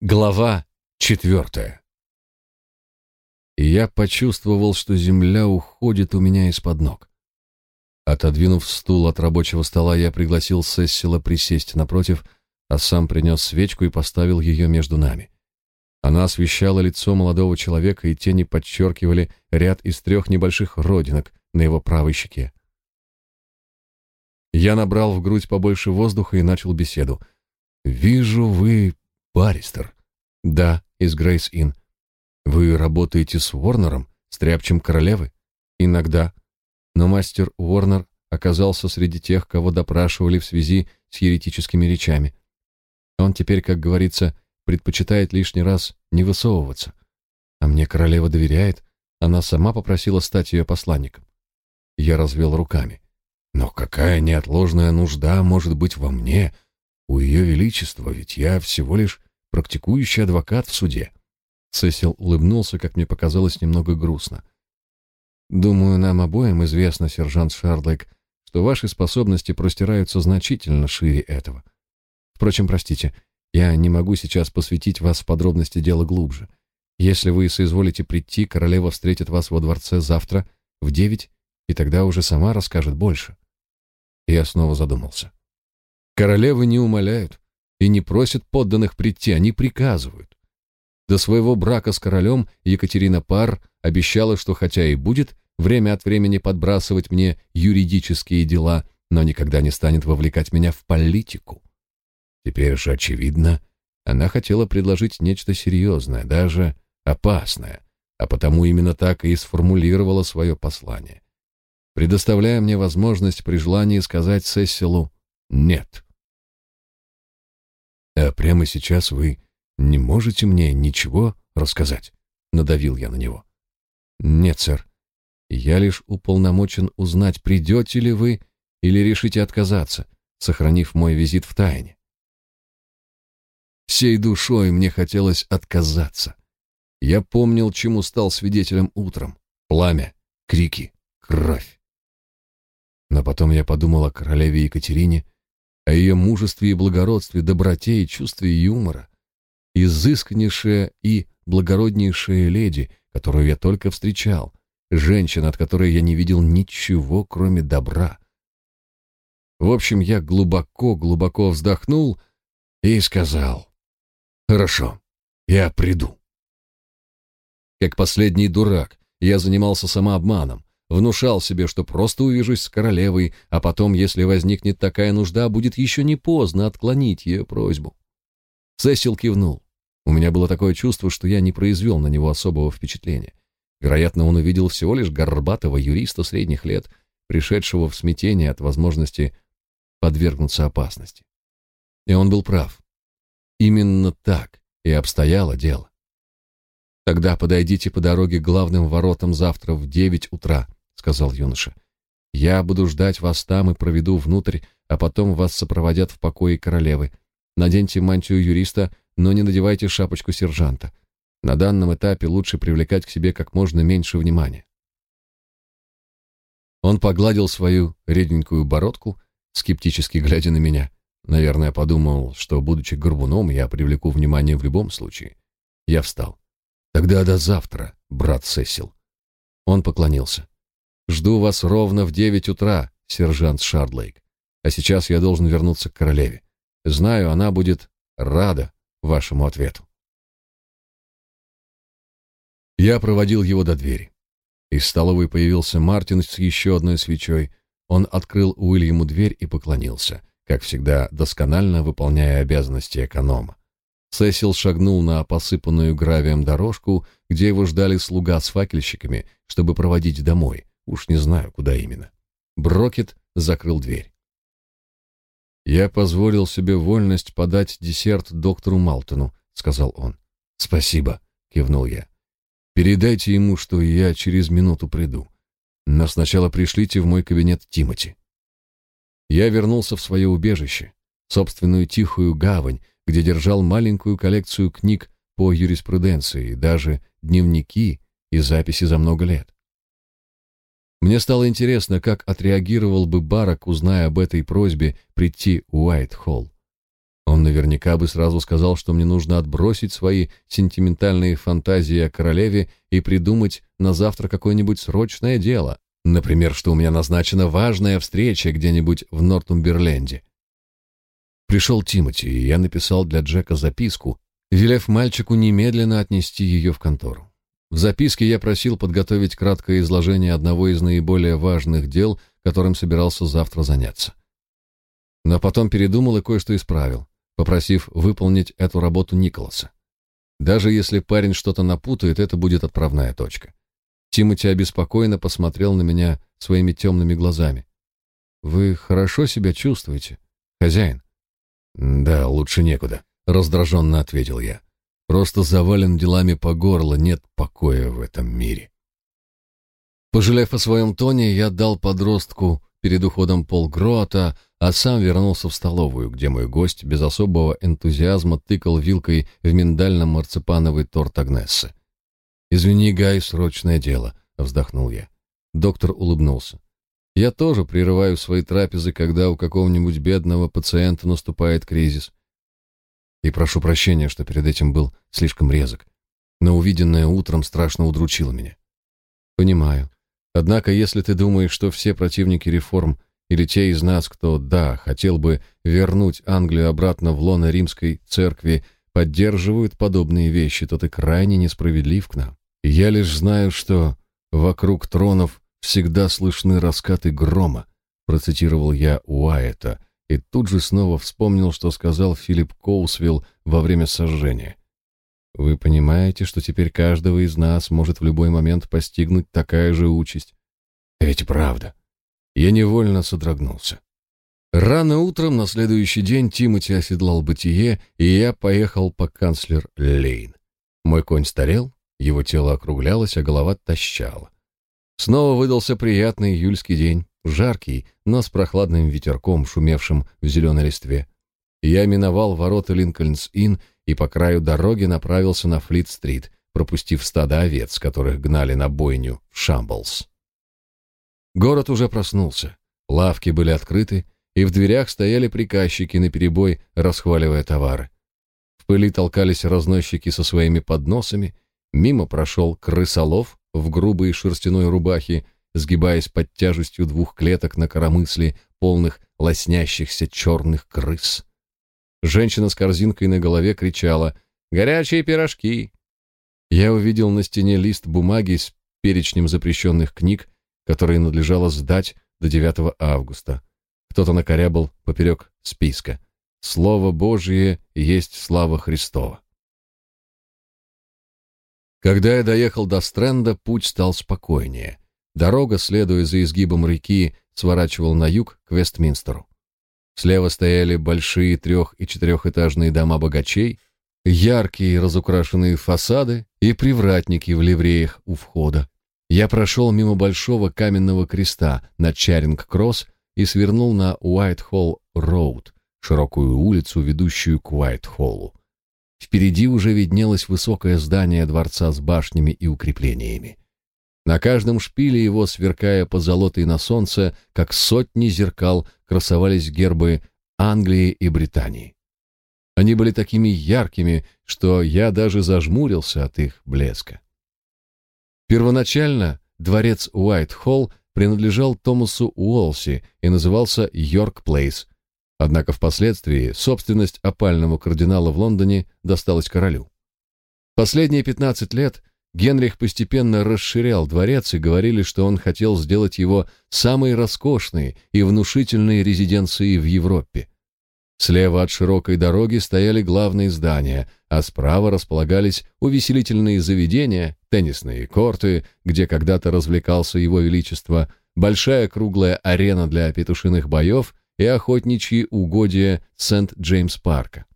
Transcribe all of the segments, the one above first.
Глава четвертая. Я почувствовал, что земля уходит у меня из-под ног. Отодвинув стул от рабочего стола, я пригласил Сессила присесть напротив, а сам принес свечку и поставил ее между нами. Она освещала лицо молодого человека, и тени подчеркивали ряд из трех небольших родинок на его правой щеке. Я набрал в грудь побольше воздуха и начал беседу. «Вижу, вы Баристер. Да, из Грейс Ин. Вы работаете с Уорнером, стряпчем королевы? Иногда. Но мастер Уорнер оказался среди тех, кого допрашивали в связи с еретическими речами. Он теперь, как говорится, предпочитает лишний раз не высовываться. А мне королева доверяет, она сама попросила стать ее посланником. Я развел руками. Но какая неотложная нужда может быть во мне, у ее величества, ведь я всего лишь практикующий адвокат в суде. Сесил улыбнулся, как мне показалось, немного грустно. Думаю, нам обоим известно, сержант Шардлейк, что ваши способности простираются значительно шире этого. Впрочем, простите, я не могу сейчас посвятить вас в подробности дела глубже. Если вы соизволите прийти, королева встретит вас во дворце завтра в девять, и тогда уже сама расскажет больше. я снова задумался. Королевы не умоляют, и не просят подданных прийти, они приказывают. До своего брака с королем Екатерина Пар обещала, что хотя и будет время от времени подбрасывать мне юридические дела, но никогда не станет вовлекать меня в политику. Теперь же очевидно, она хотела предложить нечто серьезное, даже опасное, а потому именно так и сформулировала свое послание, предоставляя мне возможность при желании сказать Сесилу «нет». А прямо сейчас вы не можете мне ничего рассказать? Надавил я на него. Нет, сэр. Я лишь уполномочен узнать, придете ли вы или решите отказаться, сохранив мой визит в тайне. Всей душой мне хотелось отказаться. Я помнил, чему стал свидетелем утром. Пламя, крики, кровь. Но потом я подумал о королеве Екатерине, о ее мужестве и благородстве, доброте и чувстве юмора. Изысканнейшая и благороднейшая леди, которую я только встречал, женщина, от которой я не видел ничего, кроме добра. В общем, я глубоко-глубоко вздохнул и сказал, «Хорошо, я приду». Как последний дурак, я занимался самообманом, внушал себе, что просто увижусь с королевой, а потом, если возникнет такая нужда, будет еще не поздно отклонить ее просьбу. Сесил кивнул. У меня было такое чувство, что я не произвел на него особого впечатления. Вероятно, он увидел всего лишь горбатого юриста средних лет, пришедшего в смятение от возможности подвергнуться опасности. И он был прав. Именно так и обстояло дело. Тогда подойдите по дороге к главным воротам завтра в девять утра сказал юноша. Я буду ждать вас там и проведу внутрь, а потом вас сопроводят в покои королевы. Наденьте мантию юриста, но не надевайте шапочку сержанта. На данном этапе лучше привлекать к себе как можно меньше внимания. Он погладил свою реденькую бородку, скептически глядя на меня. Наверное, подумал, что, будучи горбуном, я привлеку внимание в любом случае. Я встал. «Тогда до завтра, брат Сесил». Он поклонился. Жду вас ровно в девять утра, сержант Шардлейк. А сейчас я должен вернуться к королеве. Знаю, она будет рада вашему ответу. Я проводил его до двери. Из столовой появился Мартин с еще одной свечой. Он открыл Уильяму дверь и поклонился, как всегда, досконально выполняя обязанности эконома. Сесил шагнул на посыпанную гравием дорожку, где его ждали слуга с факельщиками, чтобы проводить домой. Уж не знаю, куда именно. Брокет закрыл дверь. «Я позволил себе вольность подать десерт доктору Малтону», — сказал он. «Спасибо», — кивнул я. «Передайте ему, что я через минуту приду. Но сначала пришлите в мой кабинет Тимати». Я вернулся в свое убежище, собственную тихую гавань, где держал маленькую коллекцию книг по юриспруденции, даже дневники и записи за много лет. Мне стало интересно, как отреагировал бы Барак, узная об этой просьбе прийти в Уайт-Холл. Он наверняка бы сразу сказал, что мне нужно отбросить свои сентиментальные фантазии о королеве и придумать на завтра какое-нибудь срочное дело. Например, что у меня назначена важная встреча где-нибудь в Нортумберленде. Пришел Тимоти, и я написал для Джека записку, велев мальчику немедленно отнести ее в контору. В записке я просил подготовить краткое изложение одного из наиболее важных дел, которым собирался завтра заняться. Но потом передумал и кое-что исправил, попросив выполнить эту работу Николаса. Даже если парень что-то напутает, это будет отправная точка. Тимоти обеспокоенно посмотрел на меня своими темными глазами. «Вы хорошо себя чувствуете, хозяин?» «Да, лучше некуда», — раздраженно ответил я. «Просто завален делами по горло, нет покоя в этом мире». Пожалев о своем тоне, я дал подростку перед уходом полгрота, а сам вернулся в столовую, где мой гость без особого энтузиазма тыкал вилкой в миндально-марципановый торт Агнессы. «Извини, Гай, срочное дело», — вздохнул я. Доктор улыбнулся. «Я тоже прерываю свои трапезы, когда у какого-нибудь бедного пациента наступает кризис. И прошу прощения, что перед этим был слишком резок. Но увиденное утром страшно удручило меня». «Понимаю. Однако, если ты думаешь, что все противники реформ или те из нас, кто, да, хотел бы вернуть Англию обратно в лоно римской церкви, поддерживают подобные вещи, то ты крайне несправедлив к нам. Я лишь знаю, что вокруг тронов всегда слышны раскаты грома, процитировал я Уайта, и тут же снова вспомнил, что сказал Филипп Коусвилл во время сожжения. Вы понимаете, что теперь каждого из нас может в любой момент постигнуть такая же участь? Ведь правда. Я невольно содрогнулся. Рано утром на следующий день Тимоти оседлал бытие, и я поехал по канцлер Лейн. Мой конь старел, его тело округлялось, а голова тащала. Снова выдался приятный июльский день, жаркий, но с прохладным ветерком, шумевшим в зеленой листве. Я миновал ворота Линкольнс-Инн и по краю дороги направился на Флит-стрит, пропустив стадо овец, которых гнали на бойню в Шамблс. Город уже проснулся, лавки были открыты, и в дверях стояли приказчики наперебой, расхваливая товары. В пыли толкались разносчики со своими подносами, мимо прошел крысолов в грубой шерстяной рубахе, сгибаясь под тяжестью двух клеток на коромысле, полных лоснящихся черных крыс. Женщина с корзинкой на голове кричала «Горячие пирожки!». Я увидел на стене лист бумаги с перечнем запрещенных книг, которые надлежало сдать до 9 августа. Кто-то накорябал поперек списка. «Слово Божье есть слава Христова». Когда я доехал до Стрэнда, путь стал спокойнее. Дорога, следуя за изгибом реки, сворачивал на юг к Вестминстеру. Слева стояли большие трех- и четырехэтажные дома богачей, яркие разукрашенные фасады и привратники в ливреях у входа. Я прошел мимо большого каменного креста на Чаринг-Кросс и свернул на Уайт-Холл-Роуд, широкую улицу, ведущую к Уайт-Холлу. Впереди уже виднелось высокое здание дворца с башнями и укреплениями. На каждом шпиле его, сверкая позолотой на солнце, как сотни зеркал, красовались гербы Англии и Британии. Они были такими яркими, что я даже зажмурился от их блеска. Первоначально дворец Уайт-Холл принадлежал Томасу Уолси и назывался Йорк Плейс, однако впоследствии собственность опального кардинала в Лондоне досталась королю. Последние 15 лет Генрих постепенно расширял дворец и говорили, что он хотел сделать его самой роскошной и внушительной резиденцией в Европе. Слева от широкой дороги стояли главные здания, а справа располагались увеселительные заведения, теннисные корты, где когда-то развлекался его величество, большая круглая арена для петушиных боев и охотничьи угодья Сент-Джеймс-парка.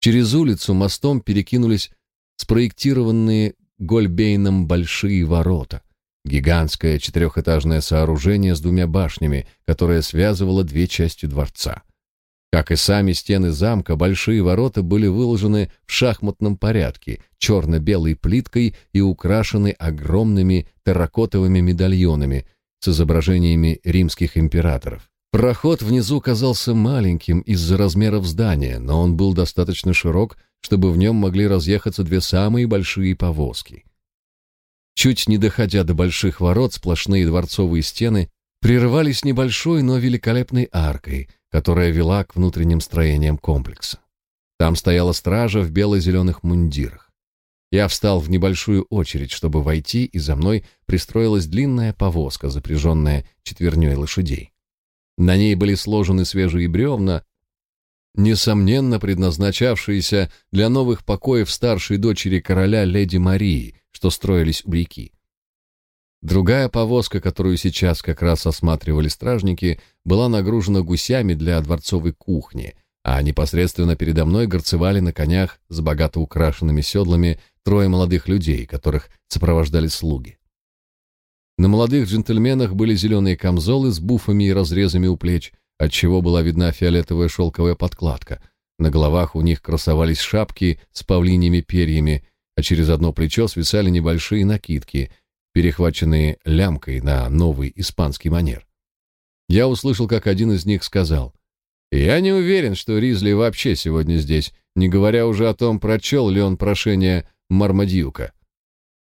Через улицу мостом перекинулись спроектированные Гольбейном большие ворота. Гигантское четырехэтажное сооружение с двумя башнями, которое связывало две части дворца. Как и сами стены замка, большие ворота были выложены в шахматном порядке, черно-белой плиткой и украшены огромными терракотовыми медальонами с изображениями римских императоров. Проход внизу казался маленьким из-за размеров здания, но он был достаточно широк, чтобы в нем могли разъехаться две самые большие повозки. Чуть не доходя до больших ворот, сплошные дворцовые стены прерывались небольшой, но великолепной аркой, которая вела к внутренним строениям комплекса. Там стояла стража в бело-зеленых мундирах. Я встал в небольшую очередь, чтобы войти, и за мной пристроилась длинная повозка, запряженная четверней лошадей. На ней были сложены свежие бревна, несомненно предназначавшиеся для новых покоев старшей дочери короля леди Марии, что строились у реки. Другая повозка, которую сейчас как раз осматривали стражники, была нагружена гусями для дворцовой кухни, а непосредственно передо мной горцевали на конях с богато украшенными седлами трое молодых людей, которых сопровождали слуги. На молодых джентльменах были зеленые камзолы с буфами и разрезами у плеч, отчего была видна фиолетовая шелковая подкладка. На головах у них красовались шапки с павлиньими перьями, а через одно плечо свисали небольшие накидки, перехваченные лямкой на новый испанский манер. Я услышал, как один из них сказал, «Я не уверен, что Ризли вообще сегодня здесь, не говоря уже о том, прочел ли он прошение Мармадьюка.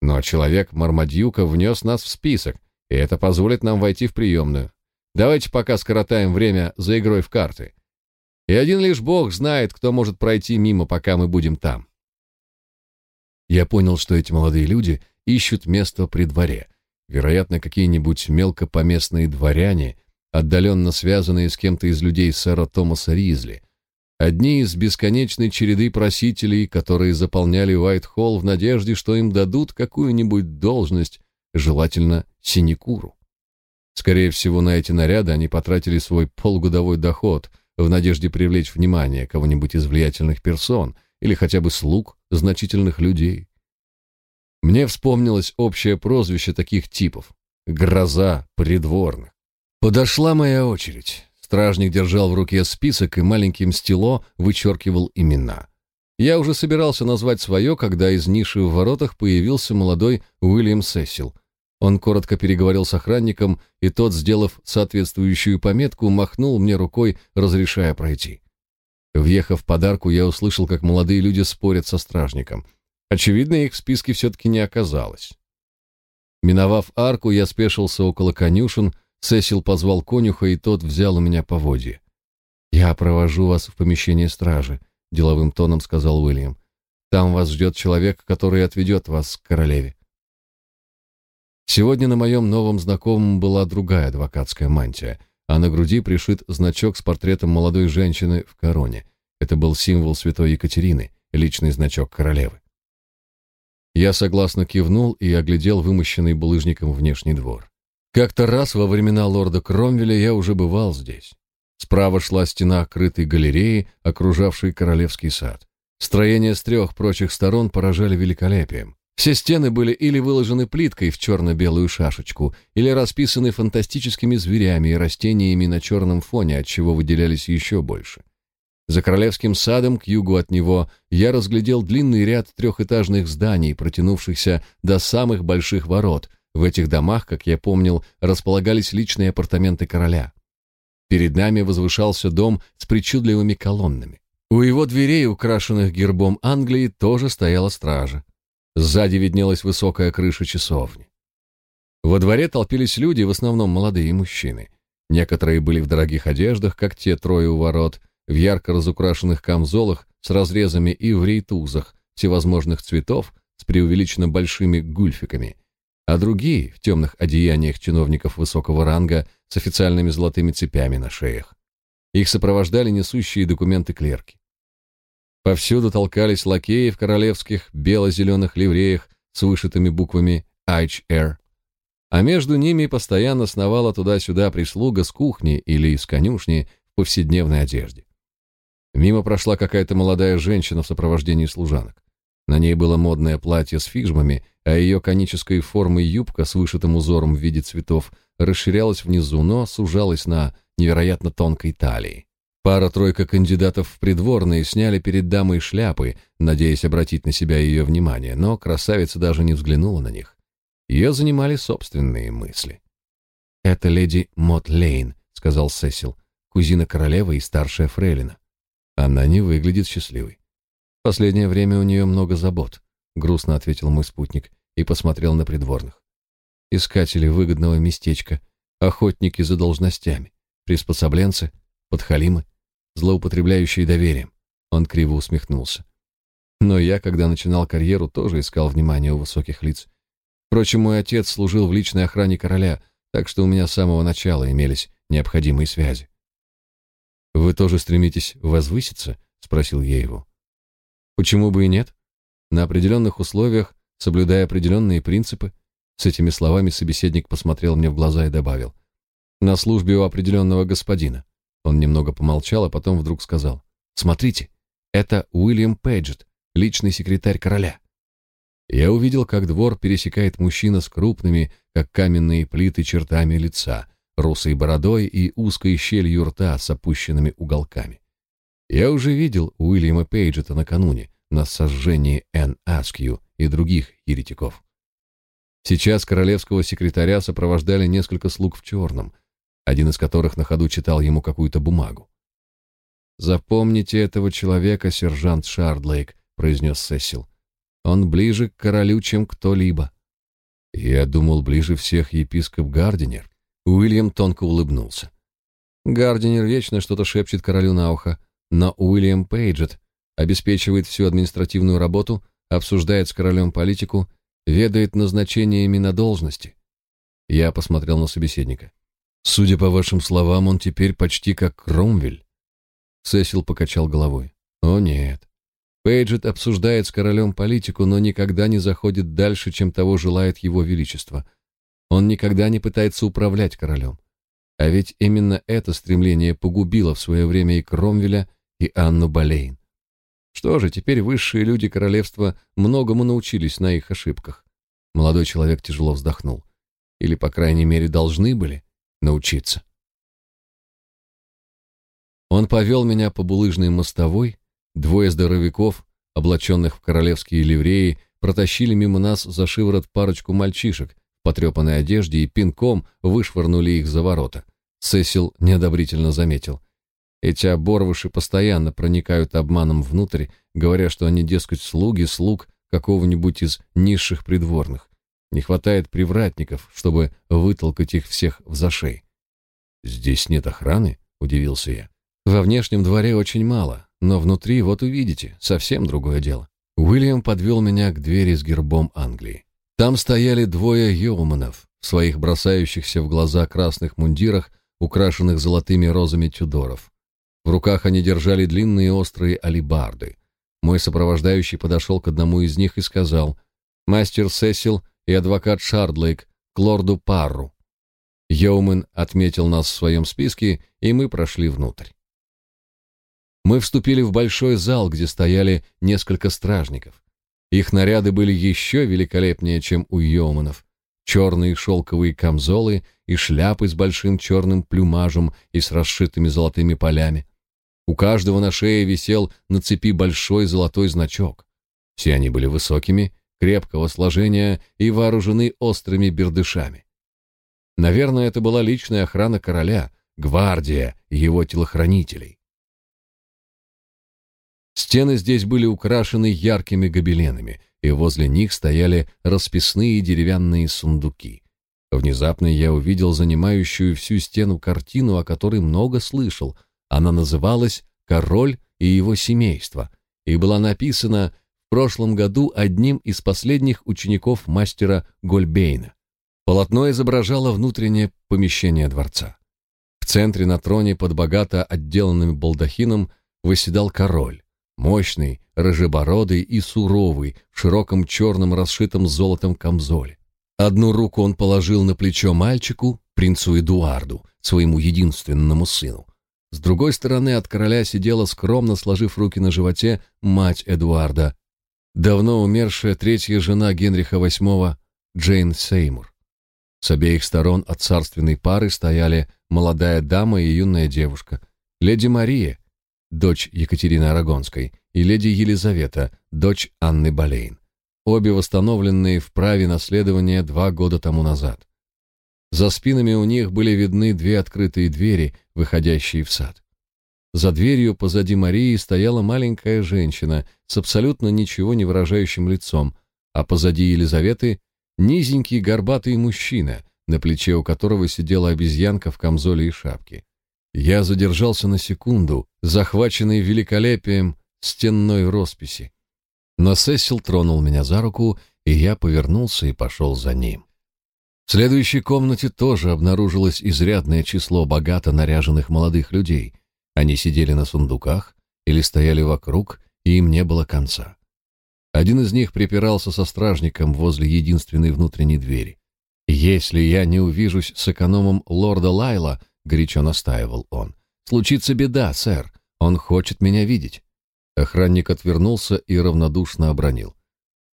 Но человек Мармадьюка внес нас в список, и это позволит нам войти в приемную. Давайте пока скоротаем время за игрой в карты. И один лишь Бог знает, кто может пройти мимо, пока мы будем там. Я понял, что эти молодые люди ищут место при дворе. Вероятно, какие-нибудь мелкопоместные дворяне, отдаленно связанные с кем-то из людей сэра Томаса Ризли. Одни из бесконечной череды просителей, которые заполняли Уайт-Холл в надежде, что им дадут какую-нибудь должность, желательно синекуру. Скорее всего, на эти наряды они потратили свой полугодовой доход в надежде привлечь внимание кого-нибудь из влиятельных персон или хотя бы слуг значительных людей. Мне вспомнилось общее прозвище таких типов — «Гроза придворных». Подошла моя очередь. Стражник держал в руке список и маленьким стело вычеркивал имена. Я уже собирался назвать свое, когда из ниши в воротах появился молодой Уильям Сесил. Он коротко переговорил с охранником, и тот, сделав соответствующую пометку, махнул мне рукой, разрешая пройти. Въехав в подарку, я услышал, как молодые люди спорят со стражником. Очевидно, их в списке все-таки не оказалось. Миновав арку, я спешился около конюшен, Сесил позвал конюха, и тот взял у меня поводье. «Я провожу вас в помещение стражи», — деловым тоном сказал Уильям. «Там вас ждет человек, который отведет вас к королеве». Сегодня на моем новом знакомом была другая адвокатская мантия, а на груди пришит значок с портретом молодой женщины в короне. Это был символ святой Екатерины, личный значок королевы. Я согласно кивнул и оглядел вымощенный булыжником внешний двор. Как-то раз во времена лорда Кромвеля я уже бывал здесь. Справа шла стена крытой галереи, окружавшей королевский сад. Строения с трех прочих сторон поражали великолепием. Все стены были или выложены плиткой в черно-белую шашечку, или расписаны фантастическими зверями и растениями на черном фоне, от чего выделялись еще больше. За королевским садом, к югу от него, я разглядел длинный ряд трехэтажных зданий, протянувшихся до самых больших ворот, в этих домах, как я помнил, располагались личные апартаменты короля. Перед нами возвышался дом с причудливыми колоннами. У его дверей, украшенных гербом Англии, тоже стояла стража. Сзади виднелась высокая крыша часовни. Во дворе толпились люди, в основном молодые мужчины. Некоторые были в дорогих одеждах, как те трое у ворот, в ярко разукрашенных камзолах с разрезами и в рейтузах всевозможных цветов с преувеличенно большими гульфиками – а другие в темных одеяниях чиновников высокого ранга с официальными золотыми цепями на шеях. Их сопровождали несущие документы клерки. Повсюду толкались лакеи в королевских бело-зеленых ливреях с вышитыми буквами HR, а между ними постоянно сновала туда-сюда прислуга с кухни или из конюшни в повседневной одежде. Мимо прошла какая-то молодая женщина в сопровождении служанок. На ней было модное платье с фижмами, а ее конической формы юбка с вышитым узором в виде цветов расширялась внизу, но сужалась на невероятно тонкой талии. Пара-тройка кандидатов в придворные сняли перед дамой шляпы, надеясь обратить на себя ее внимание, но красавица даже не взглянула на них. Ее занимали собственные мысли. «Это леди Мот Лейн», — сказал Сесил, кузина королевы и старшая фрейлина. Она не выглядит счастливой. Последнее время у нее много забот, грустно ответил мой спутник и посмотрел на придворных. Искатели выгодного местечка, охотники за должностями, приспособленцы, подхалимы, злоупотребляющие доверием. Он криво усмехнулся. Но я, когда начинал карьеру, тоже искал внимания у высоких лиц. Впрочем, мой отец служил в личной охране короля, так что у меня с самого начала имелись необходимые связи. «Вы тоже стремитесь возвыситься?» — спросил я его. «Почему бы и нет? На определенных условиях, соблюдая определенные принципы». С этими словами собеседник посмотрел мне в глаза и добавил. «На службе у определенного господина». Он немного помолчал, а потом вдруг сказал. «Смотрите, это Уильям Пейджет, личный секретарь короля». Я увидел, как двор пересекает мужчина с крупными, как каменные плиты, чертами лица, русой бородой и узкой щелью рта с опущенными уголками. Я уже видел Уильяма Пейджета накануне на сожжении Энн Аскью и других еретиков. Сейчас королевского секретаря сопровождали несколько слуг в черном, один из которых на ходу читал ему какую-то бумагу. «Запомните этого человека, сержант Шардлейк», — произнес Сесил. Он ближе к королю, чем кто-либо. Я думал, ближе всех епископ Гардинер. Уильям тонко улыбнулся. Гардинер вечно что-то шепчет королю на ухо, но Уильям Пейджет обеспечивает всю административную работу, обсуждает с королем политику, ведает назначениями на должности. Я посмотрел на собеседника. Судя по вашим словам, он теперь почти как Кромвель. Сесил покачал головой. О нет. Пейджет обсуждает с королем политику, но никогда не заходит дальше, чем того желает его величество. Он никогда не пытается управлять королем. А ведь именно это стремление погубило в свое время и Кромвеля, и Анну Болейн. Что же, теперь высшие люди королевства многому научились на их ошибках. Молодой человек тяжело вздохнул. Или, по крайней мере, должны были научиться. Он повел меня по булыжной мостовой, Двое здоровяков, облаченных в королевские ливреи, протащили мимо нас за шиворот парочку мальчишек в потрепанной одежде и пинком вышвырнули их за ворота. Сесил неодобрительно заметил. Эти оборвыши постоянно проникают обманом внутрь, говоря, что они, дескать, слуги слуг какого-нибудь из низших придворных. Не хватает привратников, чтобы вытолкать их всех в зашей. «Здесь нет охраны?» — удивился я. «Во внешнем дворе очень мало, но внутри, вот увидите, совсем другое дело. Уильям подвел меня к двери с гербом Англии. Там стояли двое йоуманов в своих бросающихся в глаза красных мундирах, украшенных золотыми розами Тюдоров. В руках они держали длинные острые алибарды. Мой сопровождающий подошел к одному из них и сказал «Мастер Сесил и адвокат Шардлейк к лорду Парру». Йоумен отметил нас в своем списке, и мы прошли внутрь. Мы вступили в большой зал, где стояли несколько стражников. Их наряды были еще великолепнее, чем у йоманов. Черные шелковые камзолы и шляпы с большим черным плюмажем и с расшитыми золотыми полями. У каждого на шее висел на цепи большой золотой значок. Все они были высокими, крепкого сложения и вооружены острыми бердышами. Наверное, это была личная охрана короля, гвардия его телохранителей. Стены здесь были украшены яркими гобеленами, и возле них стояли расписные деревянные сундуки. Внезапно я увидел занимающую всю стену картину, о которой много слышал. Она называлась «Король и его семейство» и была написана в прошлом году одним из последних учеников мастера Гольбейна. Полотно изображало внутреннее помещение дворца. В центре на троне под богато отделанным балдахином восседал король мощный, рыжебородый и суровый, в широком черном расшитом золотом камзоле. Одну руку он положил на плечо мальчику, принцу Эдуарду, своему единственному сыну. С другой стороны от короля сидела скромно сложив руки на животе мать Эдуарда, давно умершая третья жена Генриха VIII Джейн Сеймур. С обеих сторон от царственной пары стояли молодая дама и юная девушка. Леди Мария, дочь Екатерины Арагонской, и леди Елизавета, дочь Анны Болейн, обе восстановленные в праве наследования два года тому назад. За спинами у них были видны две открытые двери, выходящие в сад. За дверью позади Марии стояла маленькая женщина с абсолютно ничего не выражающим лицом, а позади Елизаветы низенький горбатый мужчина, на плече у которого сидела обезьянка в камзоле и шапке. Я задержался на секунду, захваченный великолепием стенной росписи. Но Сесил тронул меня за руку, и я повернулся и пошел за ним. В следующей комнате тоже обнаружилось изрядное число богато наряженных молодых людей. Они сидели на сундуках или стояли вокруг, и им не было конца. Один из них припирался со стражником возле единственной внутренней двери. «Если я не увижусь с экономом лорда Лайла», — горячо настаивал он, — «случится беда, сэр. Он хочет меня видеть». Охранник отвернулся и равнодушно обронил.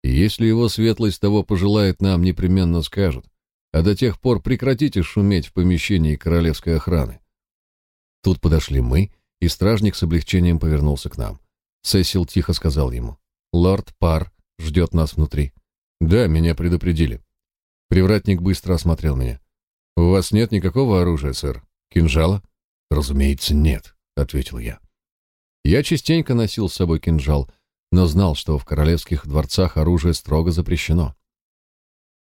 «Если его светлость того пожелает, нам непременно скажут а до тех пор прекратите шуметь в помещении королевской охраны. Тут подошли мы, и стражник с облегчением повернулся к нам. Сесил тихо сказал ему: "Лорд Пар ждет нас внутри". "Да, меня предупредили". Привратник быстро осмотрел меня. "У вас нет никакого оружия, сэр? Кинжала?" "Разумеется, нет", ответил я. Я частенько носил с собой кинжал, но знал, что в королевских дворцах оружие строго запрещено.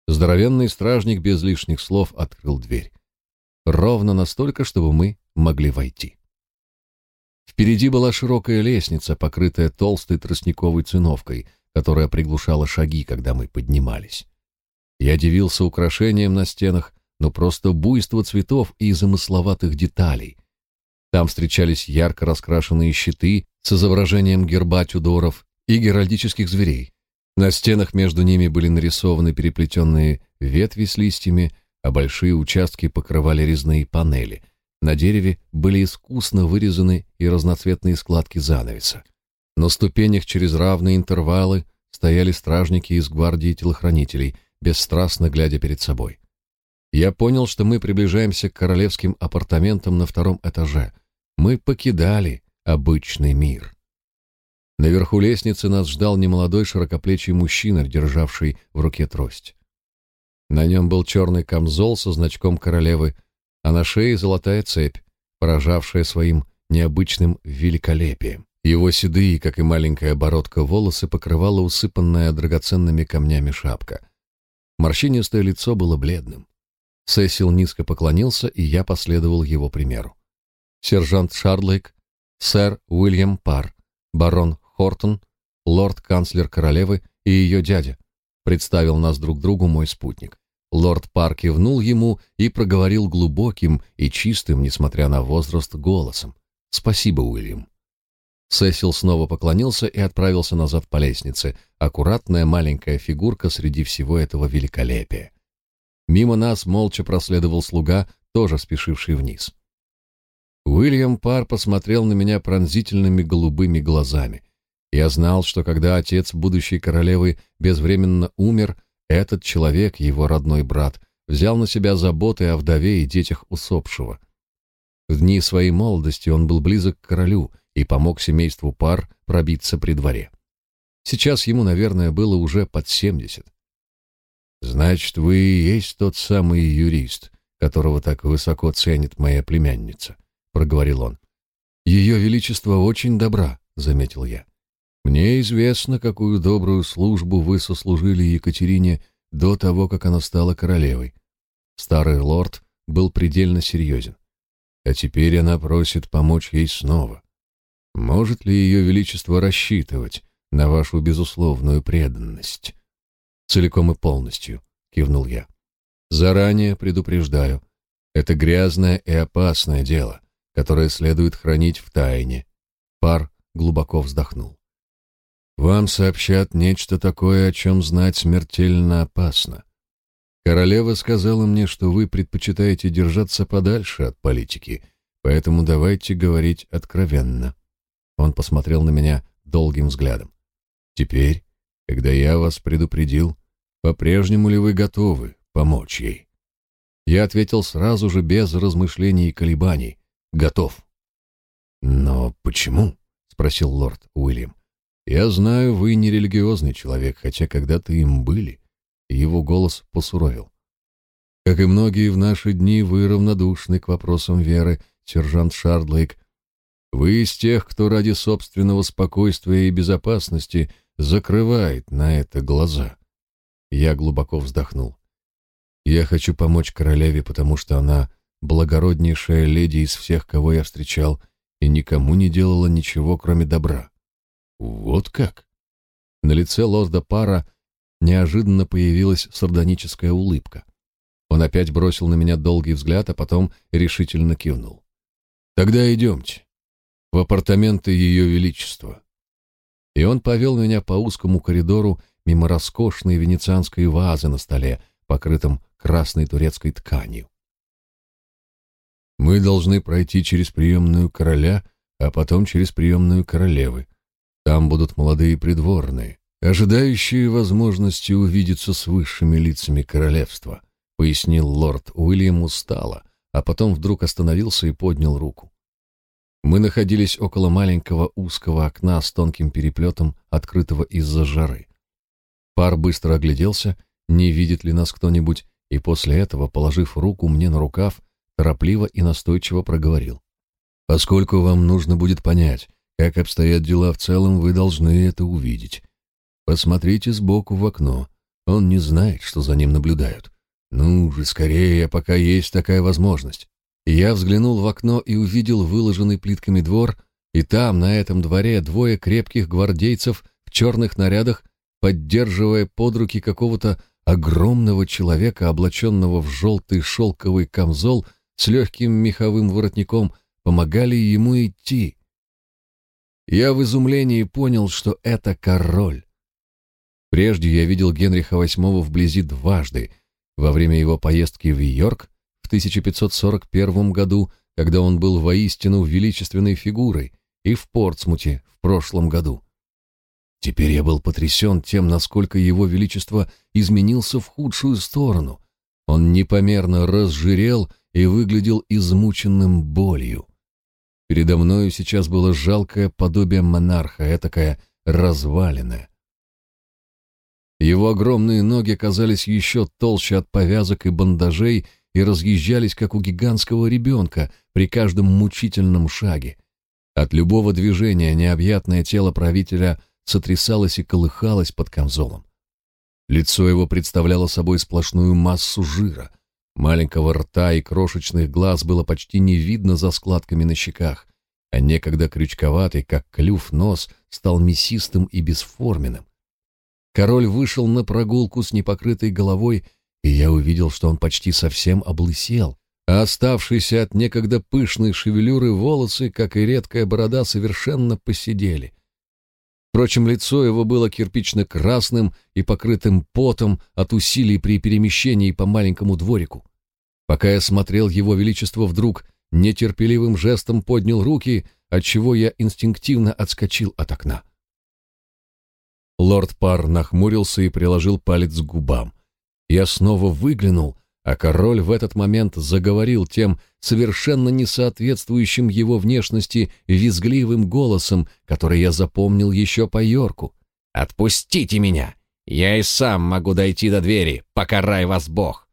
Здоровенный стражник без лишних слов открыл дверь. Ровно настолько, чтобы мы могли войти. Впереди была широкая лестница, покрытая толстой тростниковой циновкой, которая приглушала шаги, когда мы поднимались. Я дивился украшениям на стенах, но просто буйство цветов и замысловатых деталей. Там встречались ярко раскрашенные щиты с изображением герба Тюдоров и геральдических зверей. На стенах между ними были нарисованы переплетенные ветви с листьями, а большие участки покрывали резные панели. На дереве были искусно вырезаны и разноцветные складки занавеса. На ступенях через равные интервалы стояли стражники из гвардии телохранителей, бесстрастно глядя перед собой. Я понял, что мы приближаемся к королевским апартаментам на втором этаже. Мы покидали обычный мир. Наверху лестницы нас ждал немолодой широкоплечий мужчина, державший в руке трость. На нем был черный камзол со значком королевы, а на шее золотая цепь, поражавшая своим необычным великолепием. Его седые, как и маленькая бородка, волосы покрывала усыпанная драгоценными камнями шапка. Морщинистое лицо было бледным. Сесил низко поклонился, и я последовал его примеру. Сержант Шарлейк, сэр Уильям Пар, барон Хортон, лорд-канцлер королевы и ее дядя. Представил нас друг другу мой спутник. Лорд Пар кивнул ему и проговорил глубоким и чистым, несмотря на возраст, голосом. «Спасибо, Уильям». Сесил снова поклонился и отправился назад по лестнице, аккуратная маленькая фигурка среди всего этого великолепия. Мимо нас молча проследовал слуга, тоже спешивший вниз. Уильям Пар посмотрел на меня пронзительными голубыми глазами. Я знал, что когда отец будущей королевы безвременно умер, этот человек, его родной брат, взял на себя заботы о вдове и детях усопшего. В дни своей молодости он был близок к королю и помог семейству пар пробиться при дворе. Сейчас ему, наверное, было уже под семьдесят. «Значит, вы и есть тот самый юрист, которого так высоко ценит моя племянница», — проговорил он. «Ее величество очень добра», — заметил я. Мне известно, какую добрую службу вы сослужили Екатерине до того, как она стала королевой. Старый лорд был предельно серьезен. А теперь она просит помочь ей снова. Может ли ее величество рассчитывать на вашу безусловную преданность? Целиком и полностью, кивнул я. Заранее предупреждаю, это грязное и опасное дело, которое следует хранить в тайне. Пар глубоко вздохнул. Вам сообщат нечто такое, о чем знать смертельно опасно. Королева сказала мне, что вы предпочитаете держаться подальше от политики, поэтому давайте говорить откровенно. Он посмотрел на меня долгим взглядом. Теперь, когда я вас предупредил, по-прежнему ли вы готовы помочь ей? Я ответил сразу же без размышлений и колебаний. Готов. Но почему? спросил лорд Уильям. Я знаю, вы не религиозный человек, хотя когда-то им были. Его голос посуровил. Как и многие в наши дни, вы равнодушны к вопросам веры, сержант Шардлейк. Вы из тех, кто ради собственного спокойствия и безопасности закрывает на это глаза. Я глубоко вздохнул. Я хочу помочь королеве, потому что она благороднейшая леди из всех, кого я встречал, и никому не делала ничего, кроме добра. Вот как? На лице лорда Пара неожиданно появилась сардоническая улыбка. Он опять бросил на меня долгий взгляд, а потом решительно кивнул. «Тогда идемте. В апартаменты Ее Величества». И он повел меня по узкому коридору мимо роскошной венецианской вазы на столе, покрытом красной турецкой тканью. Мы должны пройти через приемную короля, а потом через приемную королевы. Там будут молодые придворные, ожидающие возможности увидеться с высшими лицами королевства, пояснил лорд Уильям устало, а потом вдруг остановился и поднял руку. Мы находились около маленького узкого окна с тонким переплетом, открытого из-за жары. Пар быстро огляделся, не видит ли нас кто-нибудь, и после этого, положив руку мне на рукав, торопливо и настойчиво проговорил. «Поскольку вам нужно будет понять, как обстоят дела в целом, вы должны это увидеть. Посмотрите сбоку в окно. Он не знает, что за ним наблюдают. Ну же, скорее, пока есть такая возможность». я взглянул в окно и увидел выложенный плитками двор, и там, на этом дворе, двое крепких гвардейцев в черных нарядах, поддерживая под руки какого-то огромного человека, облаченного в желтый шелковый камзол, с легким меховым воротником помогали ему идти. Я в изумлении понял, что это король. Прежде я видел Генриха VIII вблизи дважды, во время его поездки в Йорк в 1541 году, когда он был воистину величественной фигурой, и в Портсмуте в прошлом году. Теперь я был потрясен тем, насколько его величество изменился в худшую сторону. Он непомерно разжирел и выглядел измученным болью. Передо мною сейчас было жалкое подобие монарха, этакое разваленное. Его огромные ноги казались еще толще от повязок и бандажей и разъезжались, как у гигантского ребенка при каждом мучительном шаге. От любого движения необъятное тело правителя сотрясалось и колыхалось под камзолом. Лицо его представляло собой сплошную массу жира, Маленького рта и крошечных глаз было почти не видно за складками на щеках, а некогда крючковатый, как клюв, нос стал мясистым и бесформенным. Король вышел на прогулку с непокрытой головой, и я увидел, что он почти совсем облысел, а оставшиеся от некогда пышной шевелюры волосы, как и редкая борода, совершенно посидели. Впрочем, лицо его было кирпично-красным и покрытым потом от усилий при перемещении по маленькому дворику. Пока я смотрел, его величество вдруг нетерпеливым жестом поднял руки, отчего я инстинктивно отскочил от окна. Лорд Пар нахмурился и приложил палец к губам. Я снова выглянул, а король в этот момент заговорил тем совершенно несоответствующим его внешности визгливым голосом, который я запомнил еще по Йорку. «Отпустите меня! Я и сам могу дойти до двери, покарай вас Бог!»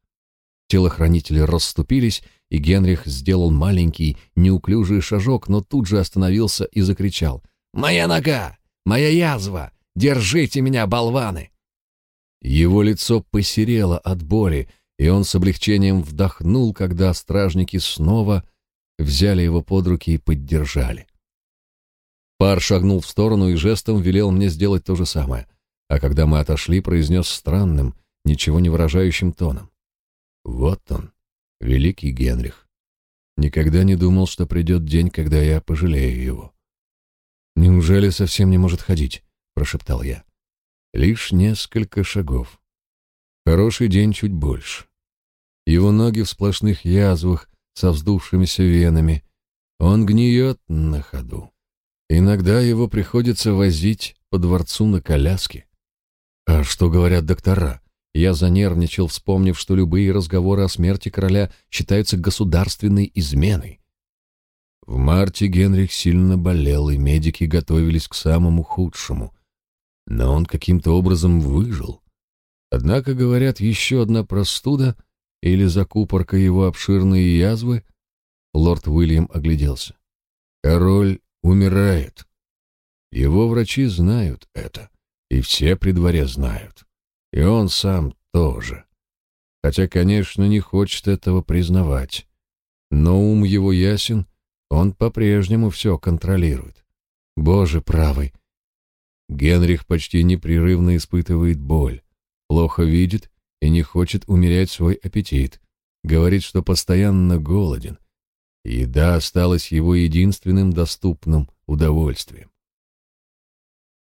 Телохранители расступились, и Генрих сделал маленький, неуклюжий шажок, но тут же остановился и закричал. «Моя нога! Моя язва! Держите меня, болваны!» Его лицо посерело от боли, и он с облегчением вдохнул, когда стражники снова взяли его под руки и поддержали. Пар шагнул в сторону и жестом велел мне сделать то же самое, а когда мы отошли, произнес странным, ничего не выражающим тоном. Вот он, великий Генрих. Никогда не думал, что придет день, когда я пожалею его. «Неужели совсем не может ходить?» — прошептал я. «Лишь несколько шагов. Хороший день чуть больше. Его ноги в сплошных язвах со вздувшимися венами. Он гниет на ходу. Иногда его приходится возить по дворцу на коляске. А что говорят доктора? Я занервничал, вспомнив, что любые разговоры о смерти короля считаются государственной изменой. В марте Генрих сильно болел, и медики готовились к самому худшему. Но он каким-то образом выжил. Однако, говорят, еще одна простуда, или закупорка его обширные язвы? Лорд Уильям огляделся. Король умирает. Его врачи знают это, и все при дворе знают. И он сам тоже. Хотя, конечно, не хочет этого признавать. Но ум его ясен, он по-прежнему все контролирует. Боже правый! Генрих почти непрерывно испытывает боль, плохо видит и не хочет умерять свой аппетит. Говорит, что постоянно голоден. Еда осталась его единственным доступным удовольствием.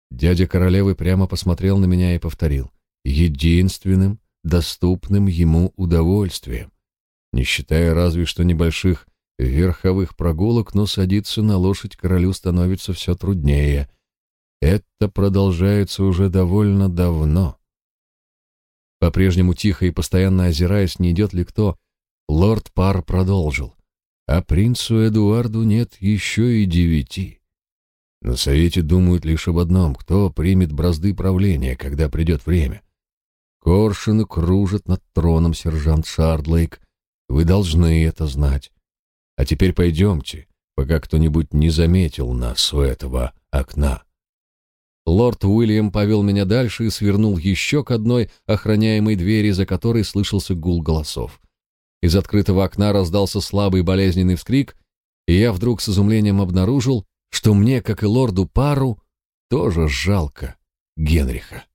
Дядя королевы прямо посмотрел на меня и повторил. Единственным доступным ему удовольствием. Не считая разве что небольших верховых прогулок, но садиться на лошадь королю становится все труднее. Это продолжается уже довольно давно. По-прежнему тихо и постоянно озираясь, не идет ли кто, лорд Пар продолжил. А принцу Эдуарду нет еще и девяти. На совете думают лишь об одном, кто примет бразды правления, когда придет время. Коршины кружат над троном, сержант Шардлейк. Вы должны это знать. А теперь пойдемте, пока кто-нибудь не заметил нас у этого окна. Лорд Уильям повел меня дальше и свернул еще к одной охраняемой двери, за которой слышался гул голосов. Из открытого окна раздался слабый болезненный вскрик, и я вдруг с изумлением обнаружил, что мне, как и лорду Пару, тоже жалко Генриха.